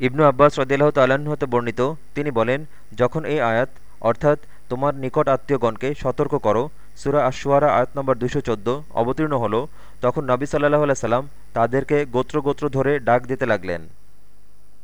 ইবনু আব্বাস রদিল্লাহ তাল্লাহ্ন হতে বর্ণিত, তিনি বলেন, যখন এই আয়াত, অর্থাৎ তোমার নিকট আত্মীয়গণকে সতর্ক করো, সুরা আশুয়ারা আয়াত নম্বর দুশো অবতীর্ণ হল, তখন নবী সাল্লাহ সাল্লাম তাদেরকে গোত্র গোত্র ধরে ডাক দিতে লাগলেন।